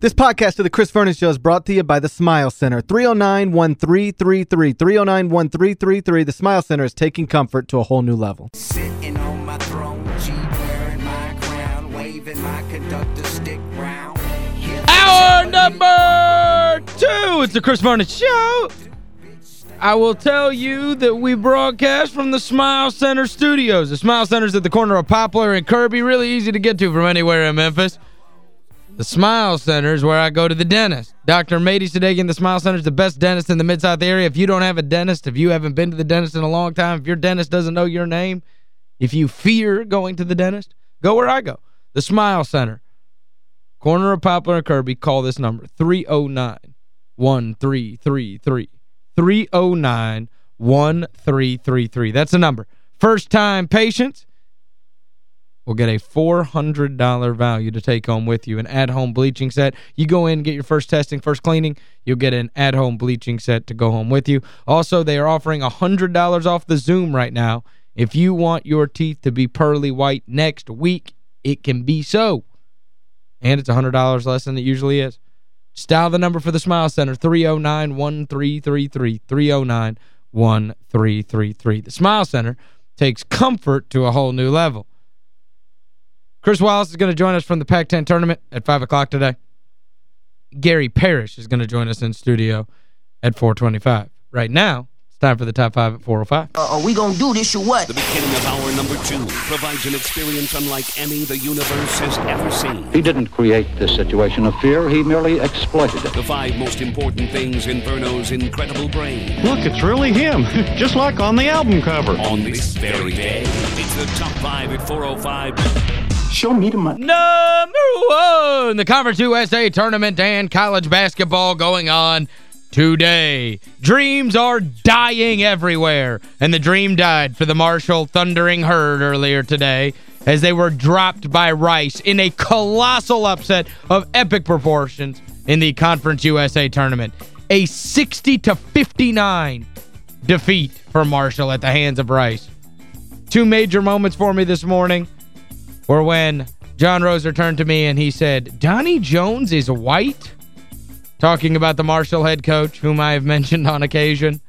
This podcast of the Chris Vernon Show is brought to you by the Smile Center. 309-1333. 309-1333. The Smile Center is taking comfort to a whole new level. Sitting on my throne, G wearing my crown, waving my conductor stick round. Hour number two. It's the Chris Vernon Show. I will tell you that we broadcast from the Smile Center studios. The Smile Center's at the corner of Poplar and Kirby. Really easy to get to from anywhere in Memphis. The Smile Center is where I go to the dentist. Dr. Mady Sadegian, the Smile Center is the best dentist in the Mid-South area. If you don't have a dentist, if you haven't been to the dentist in a long time, if your dentist doesn't know your name, if you fear going to the dentist, go where I go. The Smile Center. Corner of Poplar and Kirby. Call this number, 309-1333. 309-1333. That's the number. First-time patients will get a $400 value to take home with you, an at-home bleaching set. You go in, get your first testing, first cleaning, you'll get an at-home bleaching set to go home with you. Also, they are offering $100 off the Zoom right now. If you want your teeth to be pearly white next week, it can be so. And it's $100 less than it usually is. Style the number for the Smile Center, 309-1333, 309-1333. The Smile Center takes comfort to a whole new level. Chris Wallace is going to join us from the Pac-10 tournament at 5 o'clock today. Gary Parrish is going to join us in studio at 425. Right now, it's time for the top five at 405. Uh, are we gonna do this or what? The beginning of hour number two provides an experience unlike any the universe has ever seen. He didn't create this situation of fear, he merely exploited it. The five most important things in Verno's incredible brain. Look, it's really him, just like on the album cover. On this very day, it's the top five at 405. Show me the money. Number one, the Conference USA Tournament and college basketball going on today. Dreams are dying everywhere, and the dream died for the Marshall Thundering Herd earlier today as they were dropped by Rice in a colossal upset of epic proportions in the Conference USA Tournament. A 60-59 defeat for Marshall at the hands of Rice. Two major moments for me this morning were when John Roser turned to me and he said, Donnie Jones is white? Talking about the Marshall head coach, whom I have mentioned on occasion.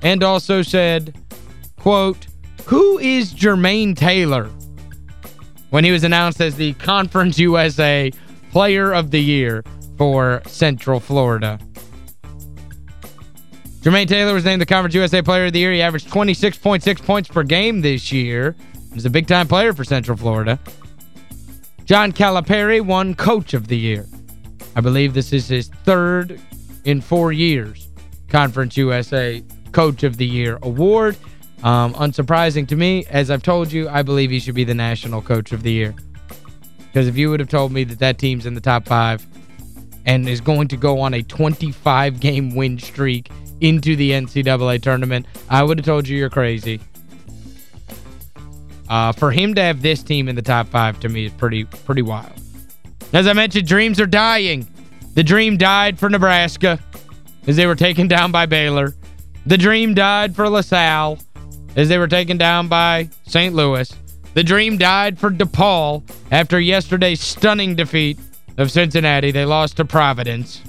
And also said, quote, who is Jermaine Taylor? When he was announced as the Conference USA Player of the Year for Central Florida. Jermaine Taylor was named the Conference USA Player of the Year. He averaged 26.6 points per game this year. He's a big-time player for Central Florida. John Calipari won Coach of the Year. I believe this is his third in four years Conference USA Coach of the Year award. Um, unsurprising to me, as I've told you, I believe he should be the National Coach of the Year. Because if you would have told me that that team's in the top five and is going to go on a 25-game win streak into the NCAA tournament, I would have told you you're crazy. Uh, for him to have this team in the top five, to me, is pretty pretty wild. As I mentioned, dreams are dying. The dream died for Nebraska as they were taken down by Baylor. The dream died for LaSalle as they were taken down by St. Louis. The dream died for DePaul after yesterday's stunning defeat of Cincinnati. They lost to Providence.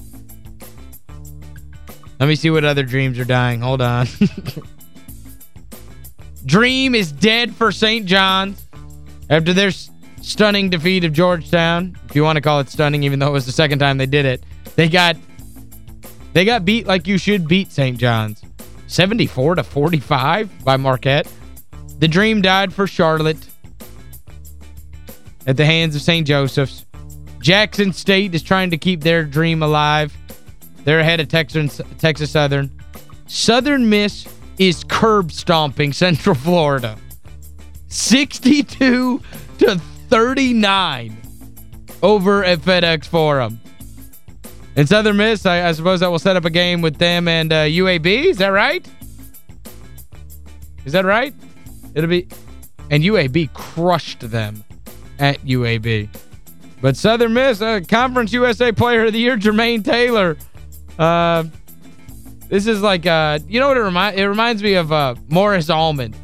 Let me see what other dreams are dying. Hold on. Dream is dead for St. John's after their stunning defeat of Georgetown. If you want to call it stunning, even though it was the second time they did it. They got they got beat like you should beat St. John's. 74 to 45 by Marquette. The dream died for Charlotte at the hands of St. Joseph's. Jackson State is trying to keep their dream alive. They're ahead of Texas, Texas Southern. Southern Miss is curb stomping Central Florida. 62 to 39 over at FedEx Forum. In Southern Miss, I, I suppose I will set up a game with them and uh, UAB. Is that right? Is that right? It'll be... And UAB crushed them at UAB. But Southern Miss, uh, Conference USA Player of the Year, Jermaine Taylor. Uh, this is like, uh, you know what it, remind, it reminds me of uh, Morris Almond.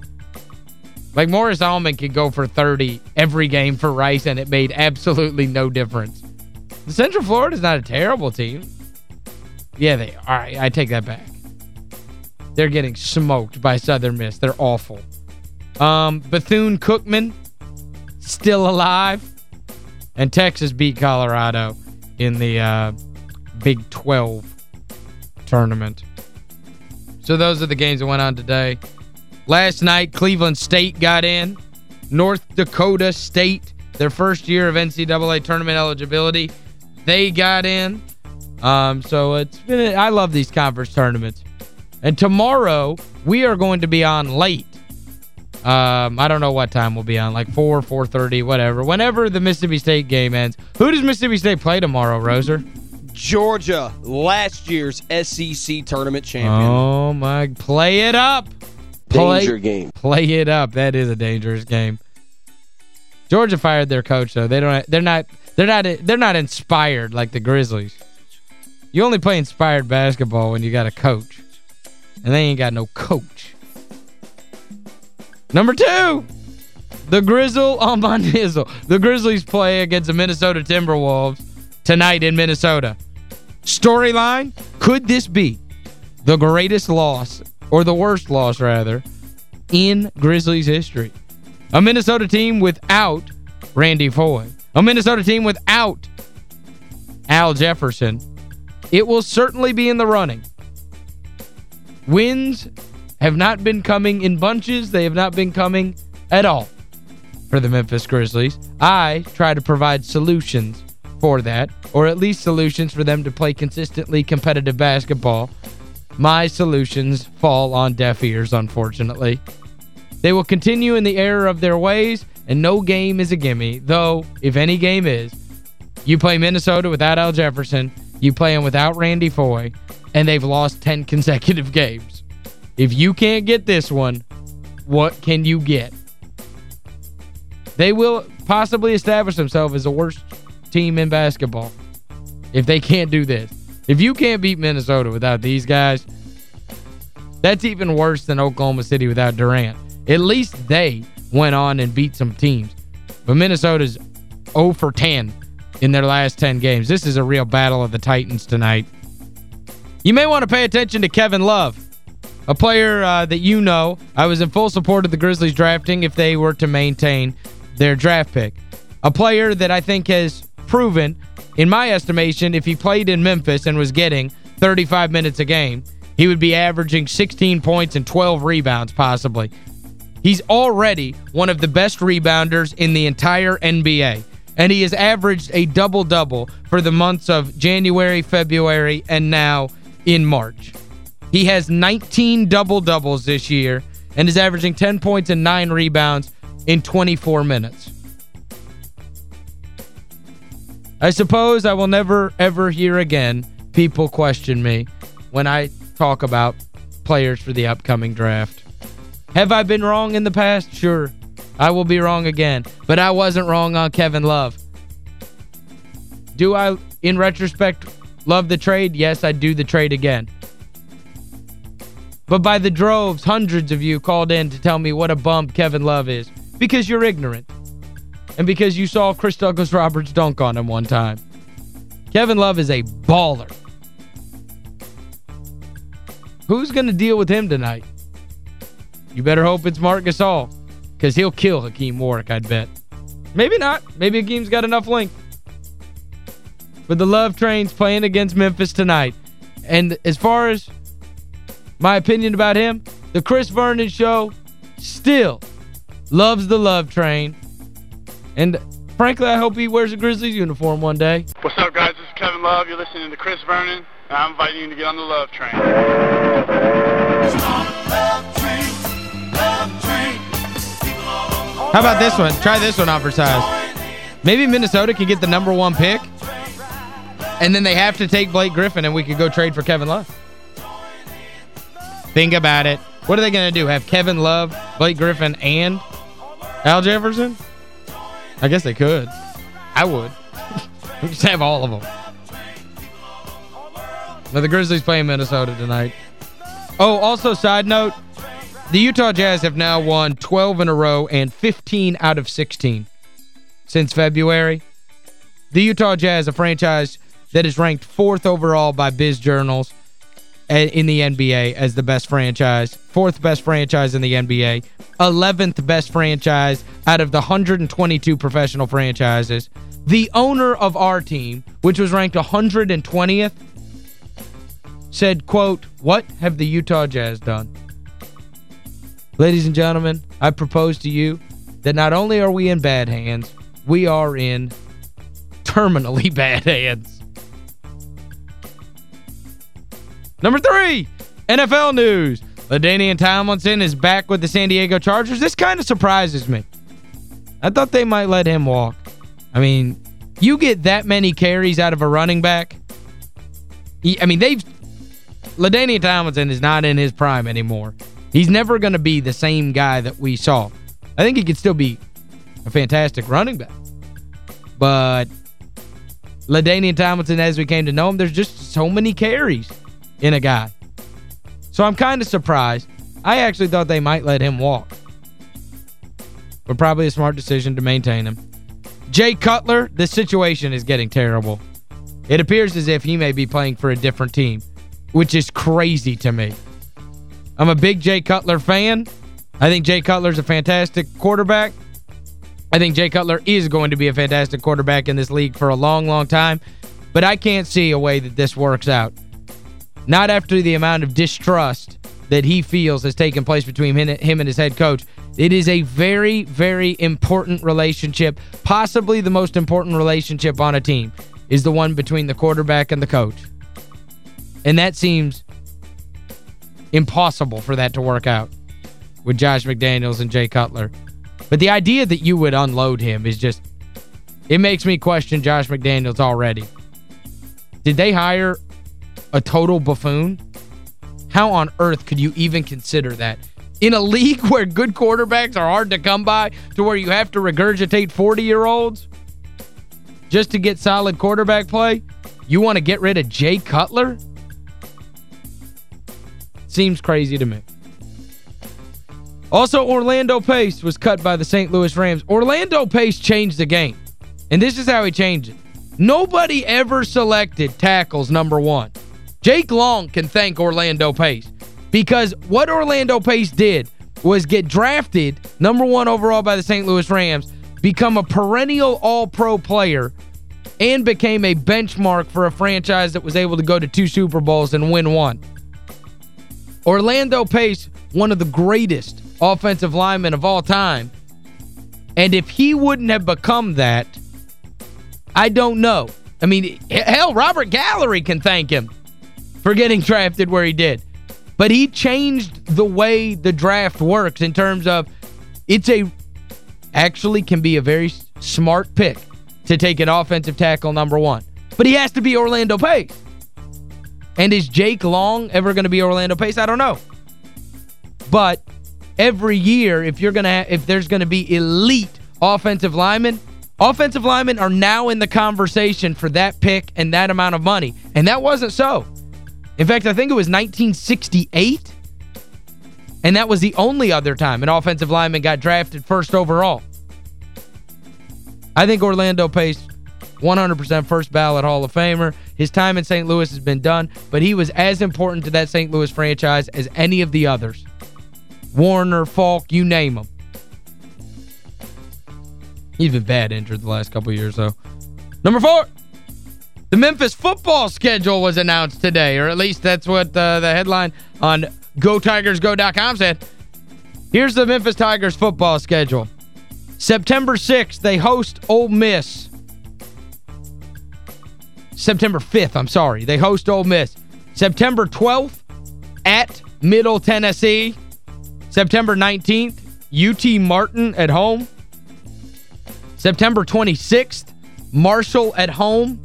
Like Morris Almond could go for 30 every game for Rice and it made absolutely no difference. The Central Florida's not a terrible team. Yeah, they are. Right, I take that back. They're getting smoked by Southern Miss. They're awful. Um, Bethune-Cookman, still alive. And Texas beat Colorado in the uh, Big 12 tournament. So those are the games that went on today. Last night, Cleveland State got in. North Dakota State, their first year of NCAA tournament eligibility, they got in. Um, so it's been I love these conference tournaments. And tomorrow, we are going to be on late. Um, I don't know what time we'll be on, like 4, 4.30, whatever. Whenever the Mississippi State game ends. Who does Mississippi State play tomorrow, Roser? Georgia, last year's SEC tournament champion. Oh, my. Play it up. Play, Danger game. Play it up. That is a dangerous game. Georgia fired their coach, though. They don't they're not they're not they're not inspired like the Grizzlies. You only play inspired basketball when you got a coach. And they ain't got no coach. Number two, the Grizzle on my nizzle. The Grizzlies play against the Minnesota Timberwolves tonight in Minnesota. Storyline, could this be the greatest loss, or the worst loss, rather, in Grizzlies history? A Minnesota team without Randy Foye. A Minnesota team without Al Jefferson. It will certainly be in the running. Wins have not been coming in bunches. They have not been coming at all for the Memphis Grizzlies. I try to provide solutions for that, or at least solutions for them to play consistently competitive basketball. My solutions fall on deaf ears, unfortunately. They will continue in the error of their ways, and no game is a gimme, though, if any game is, you play Minnesota without Al Jefferson, you play them without Randy Foye, and they've lost 10 consecutive games. If you can't get this one, what can you get? They will possibly establish themselves as the worst team in basketball if they can't do this. If you can't beat Minnesota without these guys, that's even worse than Oklahoma City without Durant. At least they went on and beat some teams. But Minnesota's 0 for 10 in their last 10 games. This is a real battle of the Titans tonight. You may want to pay attention to Kevin Love, a player uh, that you know. I was in full support of the Grizzlies drafting if they were to maintain their draft pick. A player that I think has proven, in my estimation, if he played in Memphis and was getting 35 minutes a game, he would be averaging 16 points and 12 rebounds possibly. He's already one of the best rebounders in the entire NBA. And he has averaged a double-double for the months of January, February, and now in March. He has 19 double-doubles this year and is averaging 10 points and 9 rebounds in 24 minutes. I suppose I will never, ever hear again people question me when I talk about players for the upcoming draft. Have I been wrong in the past? Sure. I will be wrong again. But I wasn't wrong on Kevin Love. Do I, in retrospect, love the trade? Yes, I'd do the trade again. But by the droves, hundreds of you called in to tell me what a bump Kevin Love is. Because you're ignorant. And because you saw Chris Douglas Roberts dunk on him one time. Kevin Love is a baller. Who's going to deal with him tonight? You better hope it's Marc Gasol. Because he'll kill Hakim Warrick, I'd bet. Maybe not. Maybe Hakim's got enough length. But the Love Train's playing against Memphis tonight. And as far as my opinion about him, the Chris Vernon Show still loves the Love Train. And frankly, I hope he wears a Grizzlies uniform one day. What's up, guys? This is Kevin Love. You're listening to Chris Vernon, I'm inviting you to get on the Love Train. How about this one? Try this one on for size. Maybe Minnesota can get the number one pick, and then they have to take Blake Griffin, and we could go trade for Kevin Love. Think about it. What are they going to do? Have Kevin Love, Blake Griffin, and Al Jefferson? I guess they could. I would. We just have all of them. Now, the Grizzlies playing Minnesota tonight. Oh, also, side note, the Utah Jazz have now won 12 in a row and 15 out of 16 since February. the Utah Jazz, a franchise that is ranked fourth overall by Biz Journals in the NBA as the best franchise, fourth best franchise in the NBA, 11th best franchise out of the 122 professional franchises. The owner of our team, which was ranked 120th, said, quote, what have the Utah Jazz done? Ladies and gentlemen, I propose to you that not only are we in bad hands, we are in terminally bad hands. Number three, NFL news. LaDainian Tomlinson is back with the San Diego Chargers. This kind of surprises me. I thought they might let him walk. I mean, you get that many carries out of a running back. I mean, they've... LaDainian Tomlinson is not in his prime anymore. He's never going to be the same guy that we saw. I think he could still be a fantastic running back. But LaDainian Tomlinson, as we came to know him, there's just so many carries in a guy. So I'm kind of surprised. I actually thought they might let him walk. But probably a smart decision to maintain him. Jay Cutler, the situation is getting terrible. It appears as if he may be playing for a different team, which is crazy to me. I'm a big Jay Cutler fan. I think Jay Cutler's a fantastic quarterback. I think Jay Cutler is going to be a fantastic quarterback in this league for a long, long time. But I can't see a way that this works out. Not after the amount of distrust that he feels has taken place between him and his head coach. It is a very, very important relationship, possibly the most important relationship on a team, is the one between the quarterback and the coach. And that seems impossible for that to work out with Josh McDaniels and Jay Cutler. But the idea that you would unload him is just, it makes me question Josh McDaniels already. Did they hire a total buffoon? How on earth could you even consider that? In a league where good quarterbacks are hard to come by, to where you have to regurgitate 40-year-olds just to get solid quarterback play, you want to get rid of Jay Cutler? Seems crazy to me. Also, Orlando Pace was cut by the St. Louis Rams. Orlando Pace changed the game. And this is how he changed it. Nobody ever selected tackles number one. Jake Long can thank Orlando Pace because what Orlando Pace did was get drafted number one overall by the St. Louis Rams, become a perennial all-pro player, and became a benchmark for a franchise that was able to go to two Super Bowls and win one. Orlando Pace, one of the greatest offensive linemen of all time. And if he wouldn't have become that, I don't know. I mean, hell, Robert Gallery can thank him for getting drafted where he did. But he changed the way the draft works in terms of it's a actually can be a very smart pick to take an offensive tackle number one. But he has to be Orlando Pace. And is Jake Long ever going to be Orlando Pace? I don't know. But every year, if you're going to if there's going to be elite offensive linemen, offensive linemen are now in the conversation for that pick and that amount of money. And that wasn't so. In fact, I think it was 1968. And that was the only other time an offensive lineman got drafted first overall. I think Orlando Pace 100% first ballot Hall of Famer. His time in St. Louis has been done, but he was as important to that St. Louis franchise as any of the others. Warner, Faulk, you name them. He's been bad injured the last couple years, though. Number four, the Memphis football schedule was announced today, or at least that's what uh, the headline on GoTigersGo.com said. Here's the Memphis Tigers football schedule. September 6th, they host Ole Miss. September 5th, I'm sorry. They host Ole Miss. September 12th, at Middle Tennessee. September 19th, UT Martin at home. September 26th, Marshall at home.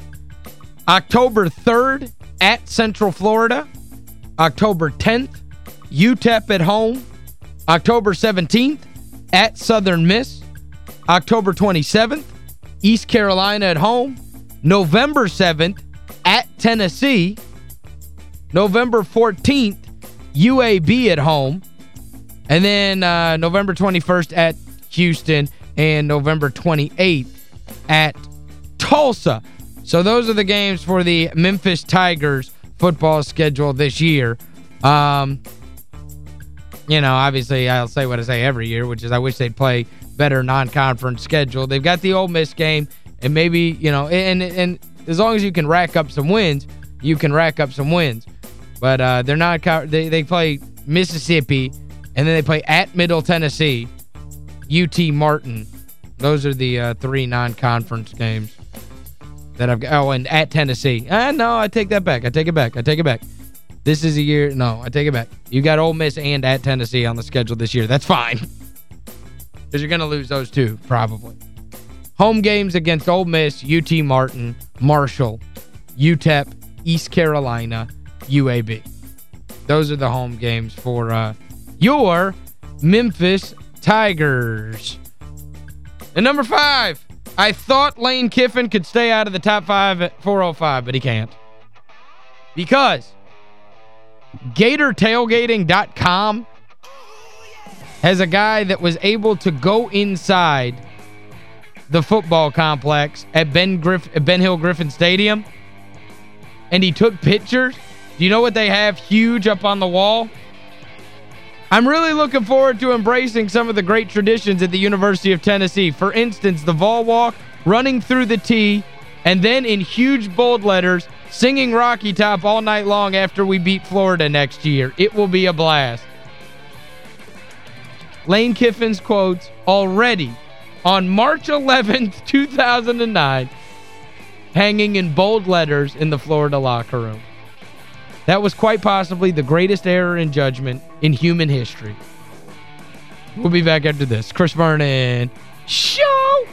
October 3rd, at Central Florida. October 10th, UTEP at home. October 17th, at Southern Miss. October 27th, East Carolina at home. November 7th, at Tennessee. November 14th, UAB at home. And then uh, November 21st at Houston and November 28th at Tulsa. So those are the games for the Memphis Tigers football schedule this year. Um, you know, obviously I'll say what I say every year, which is I wish they'd play better non-conference schedule. They've got the Ole Miss game, and maybe, you know, and and as long as you can rack up some wins, you can rack up some wins. But uh, they're not they they play Mississippi and then they play at Middle Tennessee, UT Martin. Those are the uh, three non-conference games that I've got. Oh, and at Tennessee. Uh, no, I take that back. I take it back. I take it back. This is a year. No, I take it back. You got Ole Miss and at Tennessee on the schedule this year. That's fine. Because you're going to lose those two, probably. Home games against Ole Miss, UT Martin, Marshall, UTEP, East Carolina, UAB. Those are the home games for uh, your Memphis Tigers. And number five, I thought Lane Kiffin could stay out of the top five at 405, but he can't. Because GatorTailgating.com has a guy that was able to go inside the football complex at Ben, Griff ben Hill Griffin Stadium and he took pictures. Do you know what they have huge up on the wall? I'm really looking forward to embracing some of the great traditions at the University of Tennessee. For instance, the Vol Walk, running through the tee, and then in huge bold letters, singing Rocky Top all night long after we beat Florida next year. It will be a blast. Lane Kiffin's quotes already on March 11th, 2009, hanging in bold letters in the Florida locker room. That was quite possibly the greatest error in judgment in human history. We'll be back after this. Chris Vernon, show!